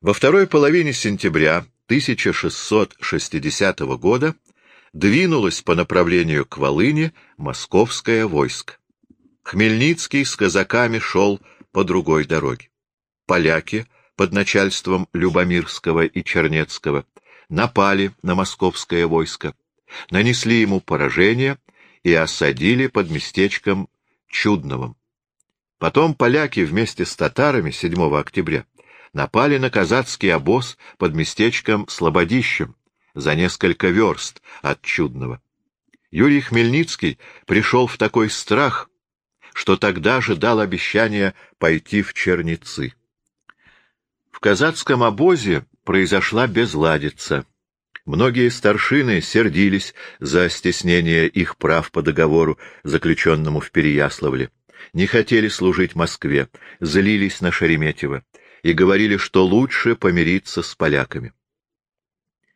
Во второй половине сентября 1660 года двинулось по направлению к Волыне московское войско. Хмельницкий с казаками шел по другой дороге. Поляки под начальством Любомирского и Чернецкого напали на московское войско, нанесли ему поражение и осадили под местечком Чудновым. Потом поляки вместе с татарами 7 октября напали на казацкий обоз под местечком Слободищем за несколько верст от Чудного. Юрий Хмельницкий пришел в такой страх, что тогда же дал обещание пойти в Черницы. В казацком обозе произошла безладица. Многие старшины сердились за стеснение их прав по договору, заключенному в Переяславле, не хотели служить Москве, злились на Шереметьево и говорили, что лучше помириться с поляками.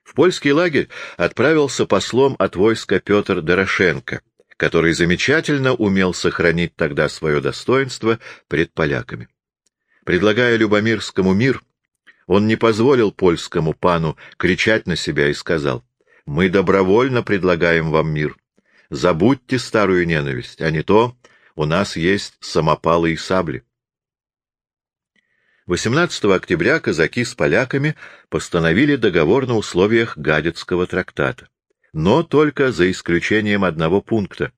В польский лагерь отправился послом от войска Петр Дорошенко, который замечательно умел сохранить тогда свое достоинство пред поляками. Предлагая Любомирскому мир, он не позволил польскому пану кричать на себя и сказал, «Мы добровольно предлагаем вам мир. Забудьте старую ненависть, а не то у нас есть самопалы и сабли». 18 октября казаки с поляками постановили договор на условиях Гадецкого трактата, но только за исключением одного пункта,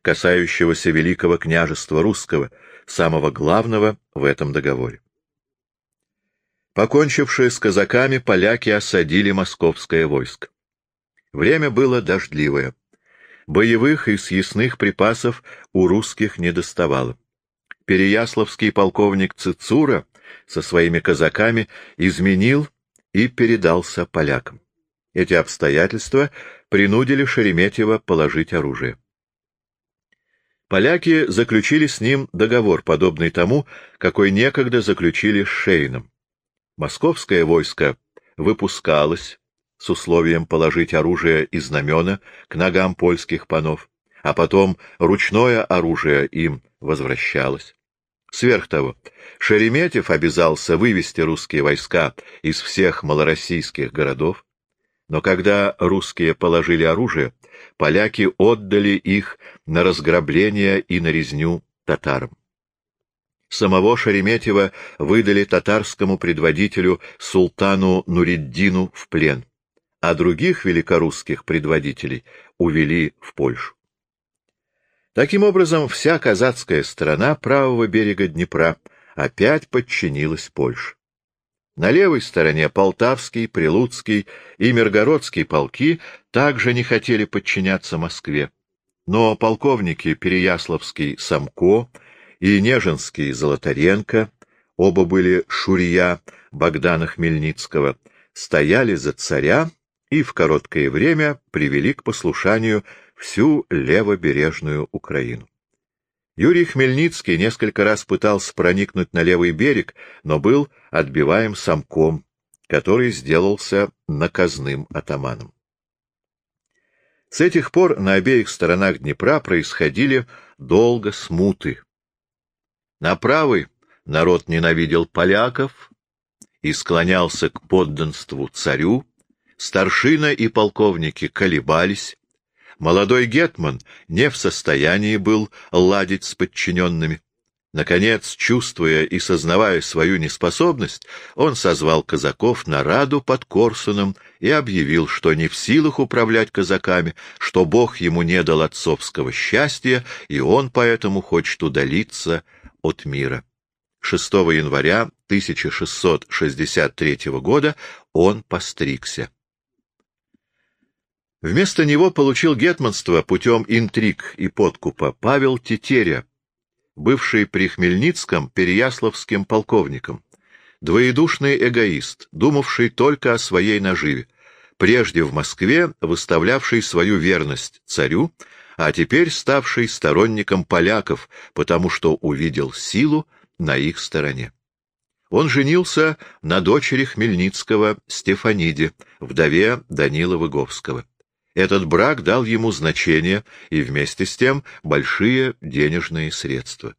касающегося Великого княжества Русского, самого главного в этом договоре. Покончившие с казаками, поляки осадили московское войско. Время было дождливое. Боевых и съестных припасов у русских не доставало. Переяславский полковник Цицура со своими казаками изменил и передался полякам. Эти обстоятельства принудили Шереметьева положить оружие. Поляки заключили с ним договор, подобный тому, какой некогда заключили с Шейном. Московское войско выпускалось с условием положить оружие и знамена к ногам польских панов, а потом ручное оружие им возвращалось. Сверх того, Шереметьев обязался вывести русские войска из всех малороссийских городов, но когда русские положили оружие, поляки отдали их на разграбление и на резню татарам. Самого Шереметьева выдали татарскому предводителю султану Нуриддину в плен, а других великорусских предводителей увели в Польшу. Таким образом, вся казацкая сторона правого берега Днепра опять подчинилась Польше. На левой стороне Полтавский, Прилуцкий и Миргородский полки также не хотели подчиняться Москве, но полковники Переяславский Самко и Нежинский Золотаренко, оба были шурья Богдана Хмельницкого, стояли за царя и в короткое время привели к послушанию всю левобережную Украину. Юрий Хмельницкий несколько раз пытался проникнуть на левый берег, но был отбиваем самком, который сделался наказным атаманом. С этих пор на обеих сторонах Днепра происходили долго смуты. На правой народ ненавидел поляков и склонялся к подданству царю, старшина и полковники колебались, молодой гетман не в состоянии был ладить с подчиненными. Наконец, чувствуя и сознавая свою неспособность, он созвал казаков на раду под Корсуном и объявил, что не в силах управлять казаками, что Бог ему не дал отцовского счастья, и он поэтому хочет удалиться от мира. 6 января 1663 года он постригся. Вместо него получил гетманство путем интриг и подкупа Павел Тетеря, бывший при Хмельницком переяславским полковником, двоедушный эгоист, думавший только о своей наживе, прежде в Москве выставлявший свою верность царю, а теперь ставший сторонником поляков, потому что увидел силу на их стороне. Он женился на дочери Хмельницкого Стефаниде, вдове Данила Выговского. Этот брак дал ему значение и вместе с тем большие денежные средства.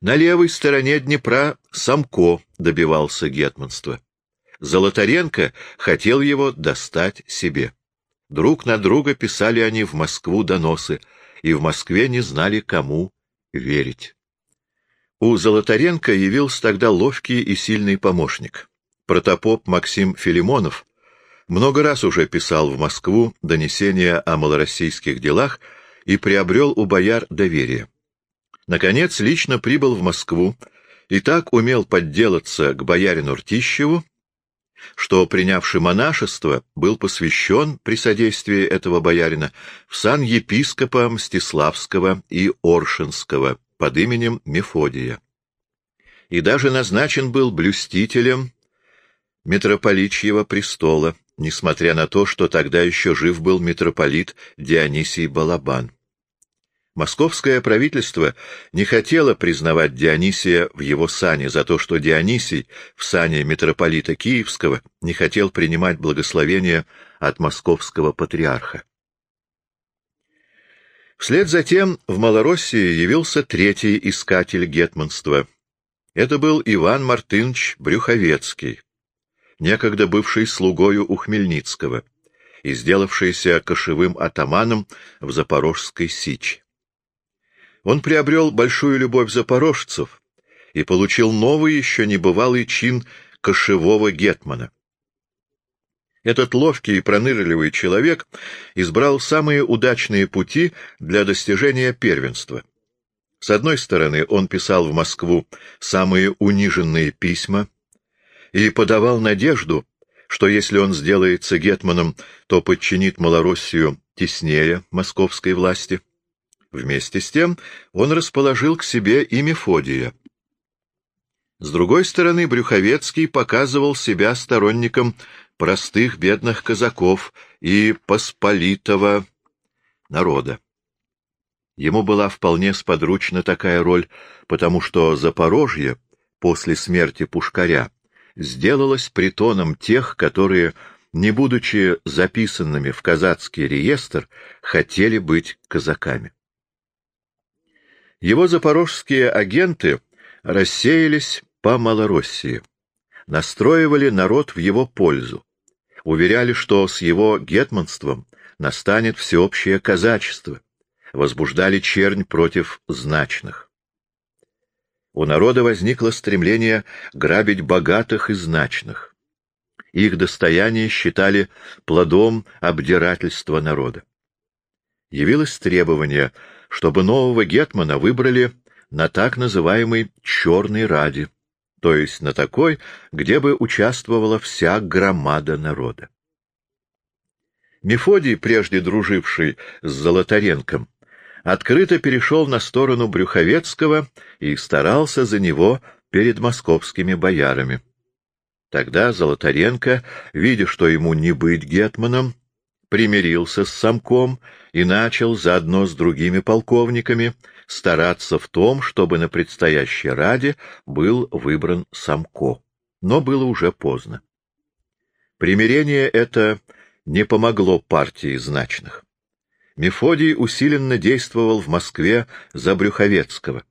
На левой стороне Днепра Самко добивался гетманства. Золотаренко хотел его достать себе. Друг на друга писали они в Москву доносы, и в Москве не знали, кому верить. У Золотаренко явился тогда ловкий и сильный помощник. Протопоп Максим Филимонов много раз уже писал в Москву донесения о малороссийских делах и приобрел у бояр доверие. Наконец, лично прибыл в Москву и так умел подделаться к боярину Ртищеву, что, принявший монашество, был посвящен при содействии этого боярина в сан епископа Мстиславского и Оршинского под именем Мефодия. И даже назначен был блюстителем митрополичьего престола, несмотря на то, что тогда еще жив был митрополит Дионисий Балабан. Московское правительство не хотело признавать Дионисия в его сане за то, что Дионисий в сане митрополита Киевского не хотел принимать благословения от московского патриарха. Вслед за тем в Малороссии явился третий искатель гетманства. Это был Иван Мартынович Брюховецкий, некогда бывший слугою у Хмельницкого и сделавшийся кошевым атаманом в Запорожской Сичи. Он приобрел большую любовь запорожцев и получил новый, еще небывалый чин кошевого гетмана. Этот ловкий и пронырливый человек избрал самые удачные пути для достижения первенства. С одной стороны, он писал в Москву самые униженные письма, и подавал надежду, что если он сделается гетманом, то подчинит Малороссию теснее московской власти. Вместе с тем он расположил к себе и Мефодия. С другой стороны, Брюховецкий показывал себя сторонником простых бедных казаков и посполитого народа. Ему была вполне сподручна такая роль, потому что Запорожье после смерти Пушкаря сделалось притоном тех, которые, не будучи записанными в казацкий реестр, хотели быть казаками. Его запорожские агенты рассеялись по Малороссии, настроивали народ в его пользу, уверяли, что с его гетманством настанет всеобщее казачество, возбуждали чернь против значных у народа возникло стремление грабить богатых и значных. Их достояние считали плодом обдирательства народа. Явилось требование, чтобы нового гетмана выбрали на так называемый «черный ради», то есть на такой, где бы участвовала вся громада народа. Мефодий, прежде друживший с Золотаренком, открыто перешел на сторону Брюховецкого и старался за него перед московскими боярами. Тогда Золотаренко, видя, что ему не быть гетманом, примирился с самком и начал заодно с другими полковниками стараться в том, чтобы на предстоящей раде был выбран самко. Но было уже поздно. Примирение это не помогло партии значных. Мефодий усиленно действовал в Москве за Брюховецкого,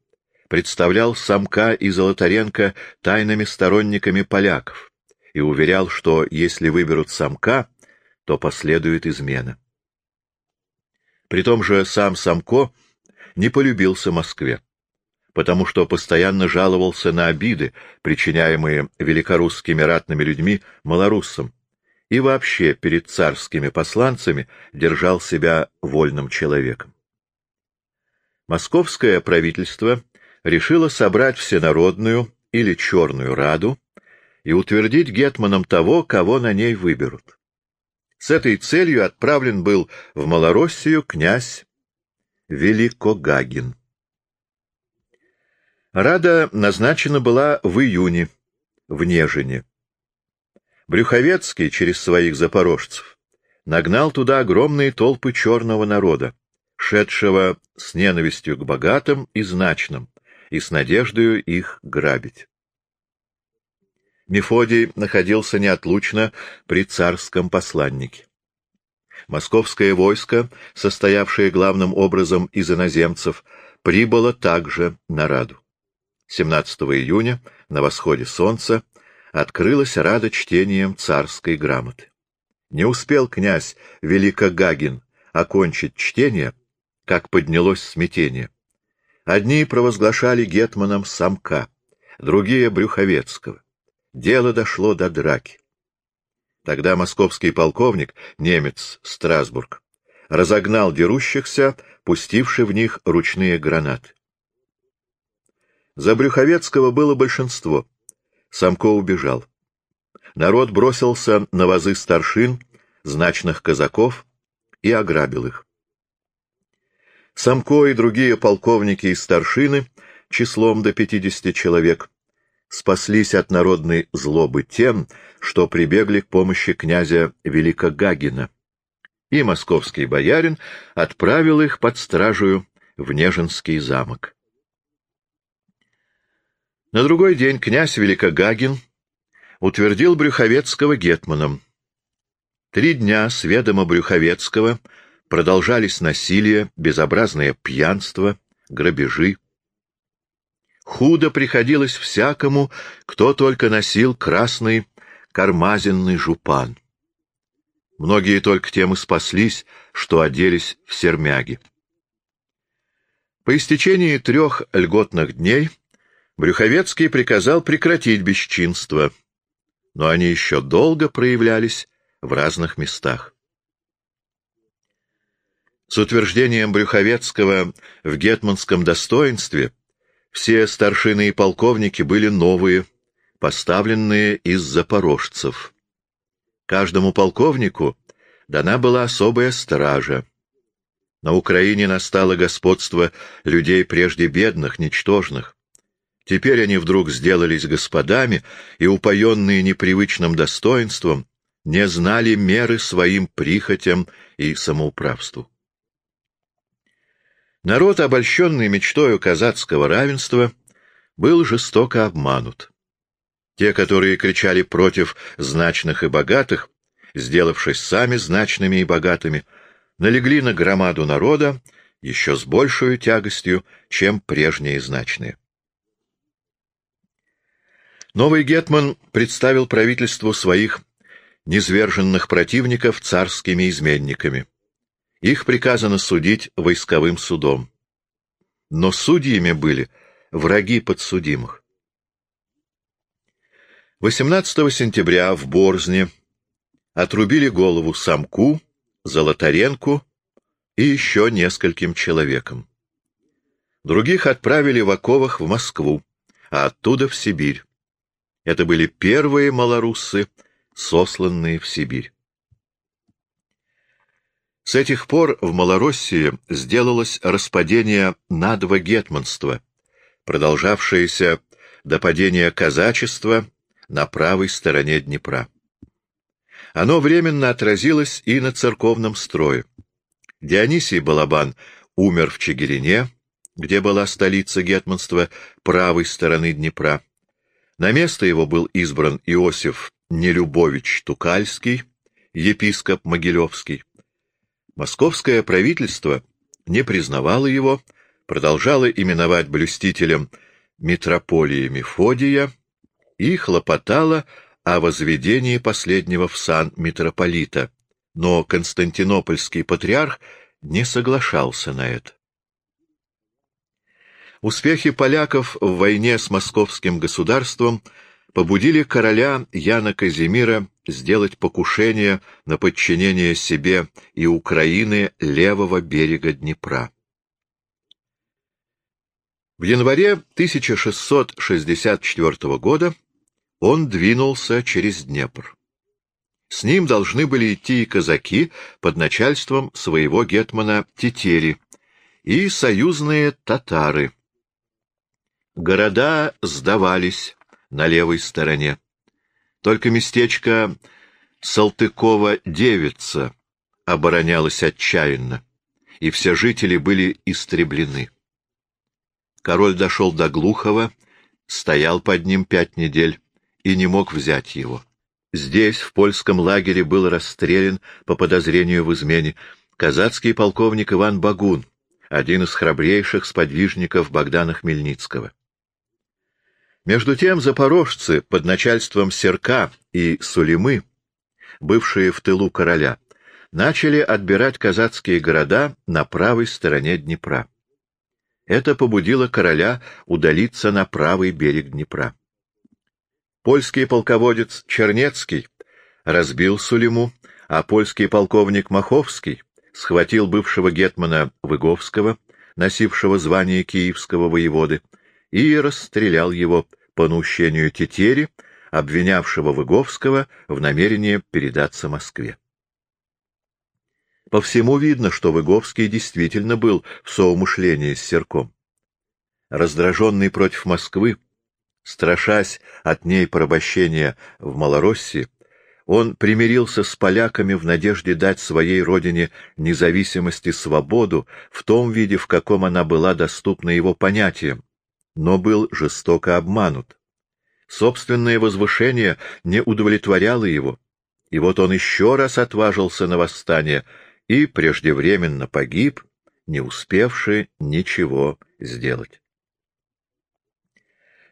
представлял Самка и Золотаренко тайными сторонниками поляков и уверял, что если выберут Самка, то последует измена. При том же сам Самко не полюбился Москве, потому что постоянно жаловался на обиды, причиняемые великорусскими ратными людьми малоруссам, и вообще перед царскими посланцами держал себя вольным человеком. Московское правительство решило собрать всенародную или черную раду и утвердить гетманом того, кого на ней выберут. С этой целью отправлен был в Малороссию князь Великогагин. Рада назначена была в июне, в Нежине. Брюховецкий через своих запорожцев нагнал туда огромные толпы черного народа, шедшего с ненавистью к богатым и значным, и с надеждою их грабить. Мефодий находился неотлучно при царском посланнике. Московское войско, состоявшее главным образом из иноземцев, прибыло также на Раду. 17 июня, на восходе солнца, открылась рада чтением царской грамоты. Не успел князь Великогагин окончить чтение, как поднялось смятение. Одни провозглашали гетманом Самка, другие — Брюховецкого. Дело дошло до драки. Тогда московский полковник, немец Страсбург, разогнал дерущихся, пустивший в них ручные гранаты. За Брюховецкого было большинство. Самко убежал. Народ бросился на вазы старшин, значных казаков, и ограбил их. Самко и другие полковники и старшины, числом до пятидесяти человек, спаслись от народной злобы тем, что прибегли к помощи князя Великогагина, и московский боярин отправил их под стражу в Нежинский замок. На другой день князь Великогагин утвердил Брюховецкого гетманом. Три дня с ведома Брюховецкого продолжались насилие, безобразное пьянство, грабежи. Худо приходилось всякому, кто только носил красный кармазинный жупан. Многие только тем и спаслись, что оделись в сермяги. По истечении трех льготных дней Брюховецкий приказал прекратить бесчинство, но они еще долго проявлялись в разных местах. С утверждением Брюховецкого в гетманском достоинстве все старшины и полковники были новые, поставленные из запорожцев. Каждому полковнику дана была особая стража. На Украине настало господство людей прежде бедных, ничтожных. Теперь они вдруг сделались господами и, упоенные непривычным достоинством, не знали меры своим прихотям и самоуправству. Народ, обольщенный мечтою казацкого равенства, был жестоко обманут. Те, которые кричали против значных и богатых, сделавшись сами значными и богатыми, налегли на громаду народа еще с большей тягостью, чем прежние значные. Новый Гетман представил правительству своих низверженных противников царскими изменниками. Их приказано судить войсковым судом. Но судьями были враги подсудимых. 18 сентября в Борзне отрубили голову Самку, Золотаренку и еще нескольким человекам. Других отправили в оковах в Москву, а оттуда в Сибирь. Это были первые малоруссы, сосланные в Сибирь. С этих пор в Малороссии сделалось распадение на два гетманства, продолжавшееся до падения казачества на правой стороне Днепра. Оно временно отразилось и на церковном строе. Дионисий Балабан умер в Чигирине, где была столица гетманства правой стороны Днепра. На место его был избран Иосиф Нелюбович Тукальский, епископ Могилевский. Московское правительство не признавало его, продолжало именовать блюстителем митрополии Мефодия и хлопотало о возведении последнего в сан митрополита, но константинопольский патриарх не соглашался на это. Успехи поляков в войне с московским государством побудили короля Яна Казимира сделать покушение на подчинение себе и Украины левого берега Днепра. В январе 1664 года он двинулся через Днепр. С ним должны были идти и казаки под начальством своего гетмана Тетери и союзные татары, Города сдавались на левой стороне. Только местечко Салтыкова-Девица оборонялось отчаянно, и все жители были истреблены. Король дошел до Глухова, стоял под ним пять недель и не мог взять его. Здесь, в польском лагере, был расстрелян по подозрению в измене казацкий полковник Иван Багун, один из храбрейших сподвижников Богдана Хмельницкого. Между тем запорожцы под начальством Серка и Сулимы, бывшие в тылу короля, начали отбирать казацкие города на правой стороне Днепра. Это побудило короля удалиться на правый берег Днепра. Польский полководец Чернецкий разбил Сулиму, а польский полковник Маховский схватил бывшего гетмана Выговского, носившего звание киевского воеводы, и расстрелял его по наущению Тетери, обвинявшего Выговского в намерении передаться Москве. По всему видно, что Выговский действительно был в соумышлении с Серком. Раздраженный против Москвы, страшась от ней порабощения в Малороссии, он примирился с поляками в надежде дать своей родине независимость и свободу в том виде, в каком она была доступна его понятиям, но был жестоко обманут. Собственное возвышение не удовлетворяло его, и вот он еще раз отважился на восстание и преждевременно погиб, не успевший ничего сделать.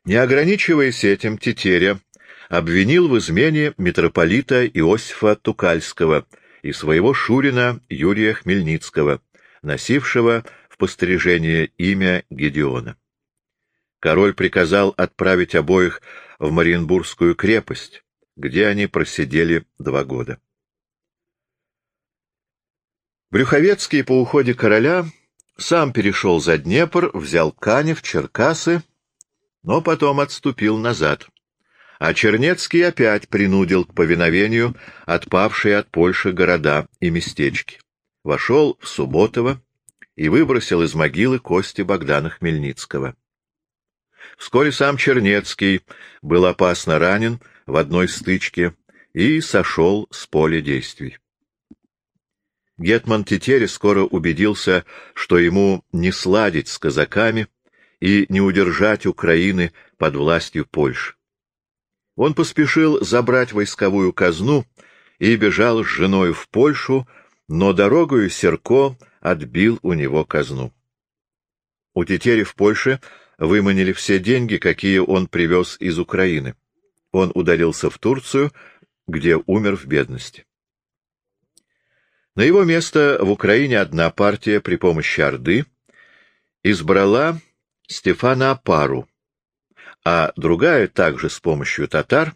Не ограничиваясь этим, Тетеря обвинил в измене митрополита Иосифа Тукальского и своего шурина Юрия Хмельницкого, носившего в пострижение имя Гедеона. Король приказал отправить обоих в Мариенбургскую крепость, где они просидели два года. Брюховецкий по уходе короля сам перешел за Днепр, взял Канев, Черкасы, но потом отступил назад. А Чернецкий опять принудил к повиновению отпавшие от Польши города и местечки. Вошел в Субботово и выбросил из могилы кости Богдана Хмельницкого. Вскоре сам Чернецкий был опасно ранен в одной стычке и сошел с поля действий. Гетман Тетери скоро убедился, что ему не сладить с казаками и не удержать Украины под властью Польши. Он поспешил забрать войсковую казну и бежал с женой в Польшу, но дорогою Серко отбил у него казну. У Тетери в Польше выманили все деньги, какие он привез из Украины. Он удалился в Турцию, где умер в бедности. На его место в Украине одна партия при помощи Орды избрала Стефана Апару, а другая также с помощью татар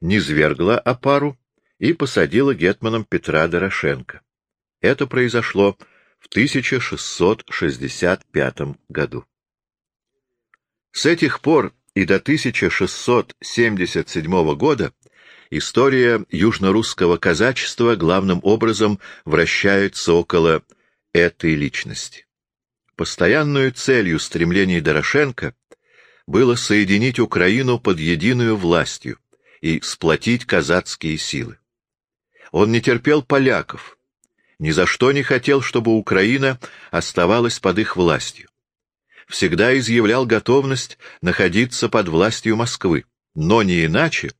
низвергла Апару и посадила гетманом Петра Дорошенко. Это произошло в 1665 году. С этих пор и до 1677 года История южно-русского казачества главным образом вращается около этой личности. Постоянную целью стремлений Дорошенко было соединить Украину под единую властью и сплотить казацкие силы. Он не терпел поляков, ни за что не хотел, чтобы Украина оставалась под их властью. Всегда изъявлял готовность находиться под властью Москвы, но не иначе,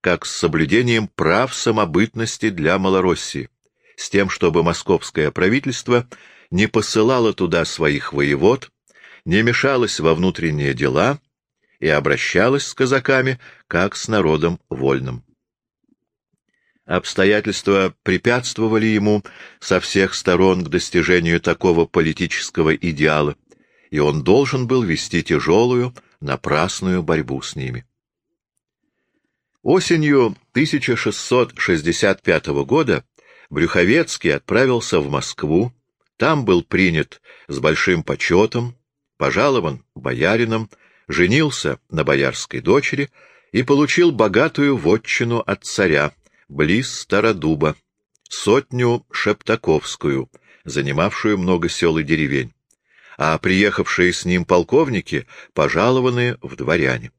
как с соблюдением прав самобытности для Малороссии, с тем, чтобы московское правительство не посылало туда своих воевод, не мешалось во внутренние дела и обращалось с казаками, как с народом вольным. Обстоятельства препятствовали ему со всех сторон к достижению такого политического идеала, и он должен был вести тяжелую, напрасную борьбу с ними. Осенью 1665 года Брюховецкий отправился в Москву, там был принят с большим почетом, пожалован боярином, женился на боярской дочери и получил богатую вотчину от царя, близ Стародуба, сотню Шептаковскую, занимавшую много сел и деревень, а приехавшие с ним полковники пожалованы в дворяне.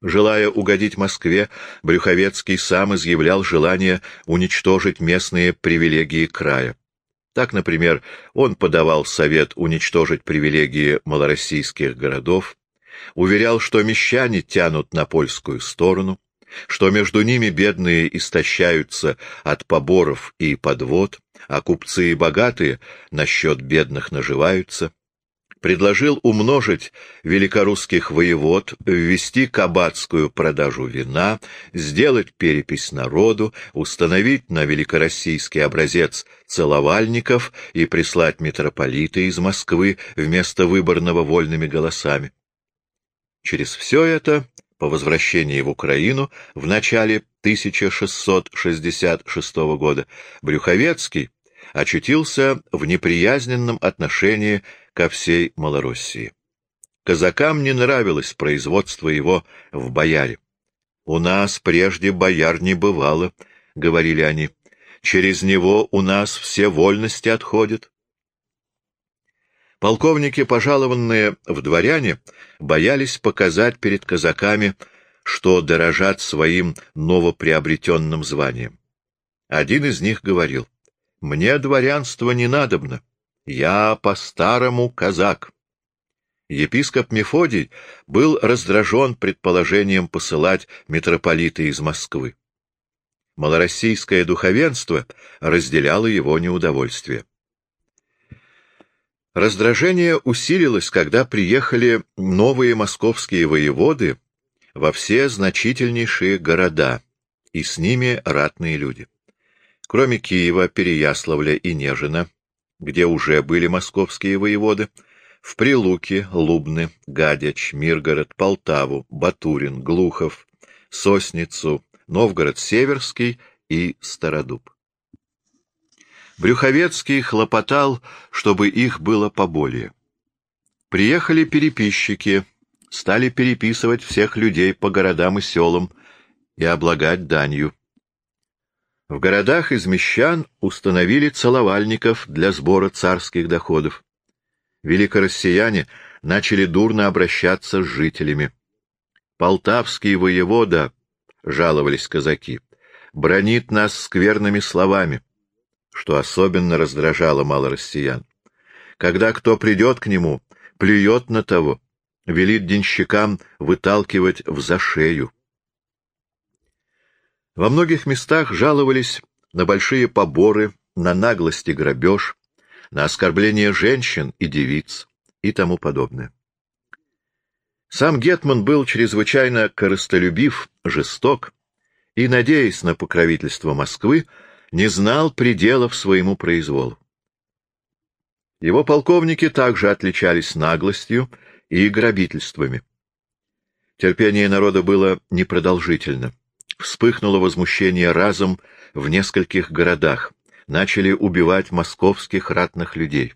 Желая угодить Москве, Брюховецкий сам изъявлял желание уничтожить местные привилегии края. Так, например, он подавал совет уничтожить привилегии малороссийских городов, уверял, что мещане тянут на польскую сторону, что между ними бедные истощаются от поборов и подвод, а купцы и богатые насчет бедных наживаются, предложил умножить великорусских воевод, ввести кабацкую продажу вина, сделать перепись народу, установить на великороссийский образец целовальников и прислать митрополита из Москвы вместо выборного вольными голосами. Через все это, по возвращении в Украину в начале 1666 года, Брюховецкий очутился в неприязненном отношении ко всей Малороссии. Казакам не нравилось производство его в бояре. «У нас прежде бояр не бывало», — говорили они. «Через него у нас все вольности отходят». Полковники, пожалованные в дворяне, боялись показать перед казаками, что дорожат своим новоприобретенным званием. Один из них говорил, «Мне дворянство не надобно. Я по-старому казак. Епископ Мефодий был раздражен предположением посылать митрополита из Москвы. Малороссийское духовенство разделяло его неудовольствие. Раздражение усилилось, когда приехали новые московские воеводы во все значительнейшие города, и с ними ратные люди. Кроме Киева, Переяславля и Нежина, где уже были московские воеводы, в Прилуке, Лубны, Гадяч, Миргород, Полтаву, Батурин, Глухов, Сосницу, Новгород-Северский и Стародуб. Брюховецкий хлопотал, чтобы их было поболее. Приехали переписчики, стали переписывать всех людей по городам и селам и облагать данью. В городах из мещан установили целовальников для сбора царских доходов. Великороссияне начали дурно обращаться с жителями. Полтавский воевода, жаловались казаки, бронит нас скверными словами, что особенно раздражало малороссиян. Когда кто придет к нему, плюет на того, велит денщикам выталкивать в зашею. Во многих местах жаловались на большие поборы, на наглость и грабеж, на оскорбление женщин и девиц и тому подобное. Сам Гетман был чрезвычайно корыстолюбив, жесток и, надеясь на покровительство Москвы, не знал пределов своему произволу. Его полковники также отличались наглостью и грабительствами. Терпение народа было непродолжительно. Вспыхнуло возмущение разом в нескольких городах. Начали убивать московских ратных людей.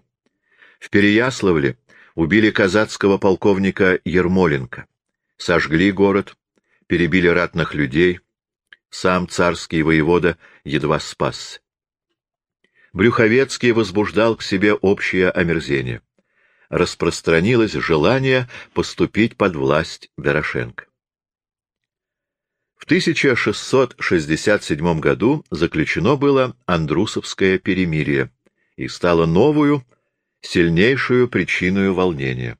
В Переяславле убили казацкого полковника Ермоленко. Сожгли город, перебили ратных людей. Сам царский воевода едва спасся. Брюховецкий возбуждал к себе общее омерзение. Распространилось желание поступить под власть Дорошенко. В 1667 году заключено было Андрусовское перемирие и стало новую, сильнейшую причиной волнения.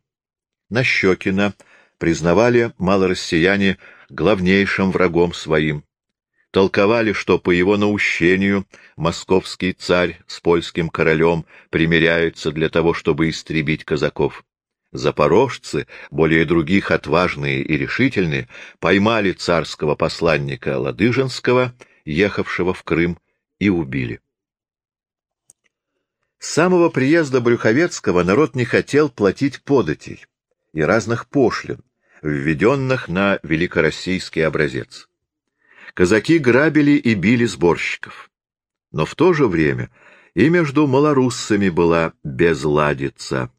Нащекина признавали малороссияне главнейшим врагом своим, толковали, что по его наущению московский царь с польским королем примиряются для того, чтобы истребить казаков. Запорожцы, более других отважные и решительные, поймали царского посланника Ладыжинского, ехавшего в Крым, и убили. С самого приезда Брюховецкого народ не хотел платить податей и разных пошлин, введенных на великороссийский образец. Казаки грабили и били сборщиков. Но в то же время и между малоруссами была безладица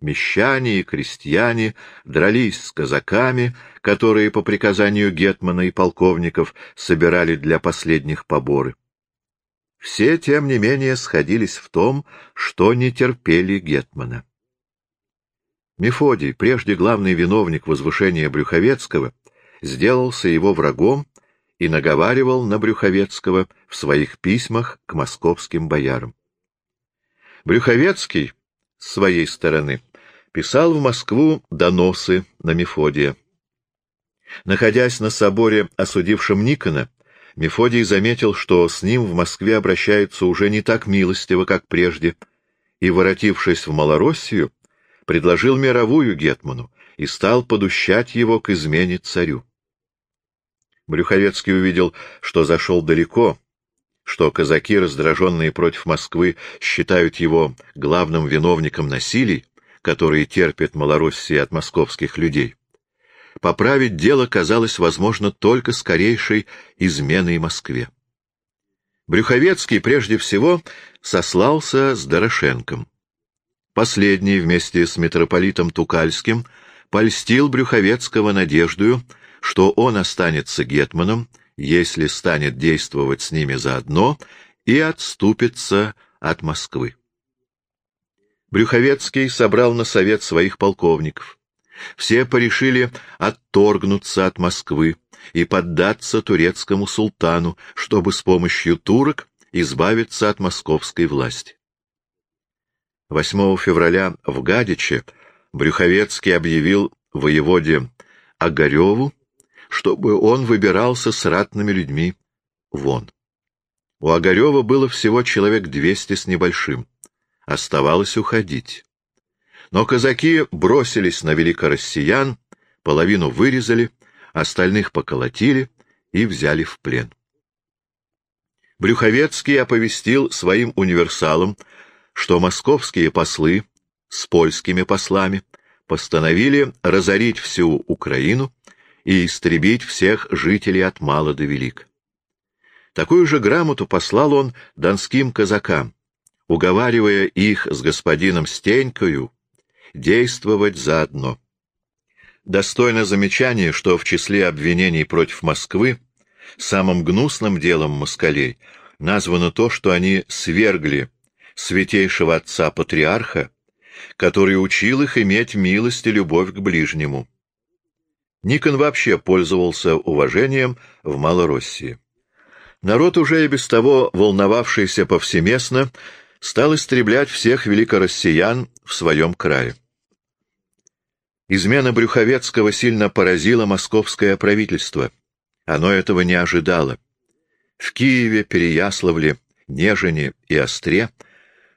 мещане и крестьяне дрались с казаками, которые по приказанию гетмана и полковников собирали для последних поборы. Все, тем не менее, сходились в том, что не терпели гетмана. Мефодий, прежде главный виновник возвышения Брюховецкого, сделался его врагом и наговаривал на Брюховецкого в своих письмах к московским боярам. Брюховецкий, с своей стороны, писал в Москву доносы на Мефодия. Находясь на соборе, осудившем Никона, Мефодий заметил, что с ним в Москве обращаются уже не так милостиво, как прежде, и, воротившись в Малороссию, предложил мировую Гетману и стал подущать его к измене царю. Брюховецкий увидел, что зашел далеко, что казаки, раздраженные против Москвы, считают его главным виновником насилий, которые терпит Малороссия от московских людей. Поправить дело казалось возможно только скорейшей изменой Москве. Брюховецкий прежде всего сослался с Дорошенком. Последний вместе с митрополитом Тукальским польстил Брюховецкого надеждою, что он останется гетманом, если станет действовать с ними заодно, и отступится от Москвы. Брюховецкий собрал на совет своих полковников. Все порешили отторгнуться от Москвы и поддаться турецкому султану, чтобы с помощью турок избавиться от московской власти. 8 февраля в Гадиче Брюховецкий объявил воеводе Огареву, чтобы он выбирался с ратными людьми вон. У Огарева было всего человек двести с небольшим. Оставалось уходить. Но казаки бросились на великороссиян, половину вырезали, остальных поколотили и взяли в плен. Брюховецкий оповестил своим универсалам, что московские послы с польскими послами постановили разорить всю Украину и истребить всех жителей от мала до велик. Такую же грамоту послал он донским казакам, уговаривая их с господином Стенькою действовать заодно. Достойно замечания, что в числе обвинений против Москвы самым гнусным делом москалей названо то, что они свергли святейшего отца-патриарха, который учил их иметь милость и любовь к ближнему. Никон вообще пользовался уважением в Малороссии. Народ, уже и без того волновавшийся повсеместно, стал истреблять всех великороссиян в своем крае. Измена Брюховецкого сильно поразила московское правительство. Оно этого не ожидало. В Киеве, Переяславле, Нежине и Остре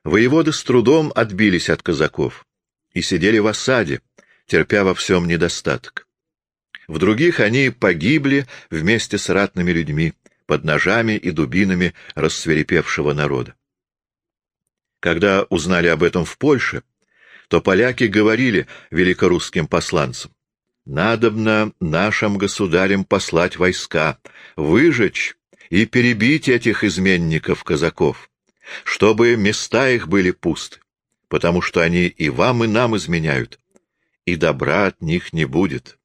воеводы с трудом отбились от казаков и сидели в осаде, терпя во всем недостаток. В других они погибли вместе с ратными людьми, под ножами и дубинами рассверепевшего народа. Когда узнали об этом в Польше, то поляки говорили великорусским посланцам, «Надобно нашим государям послать войска, выжечь и перебить этих изменников-казаков, чтобы места их были пусты, потому что они и вам, и нам изменяют, и добра от них не будет».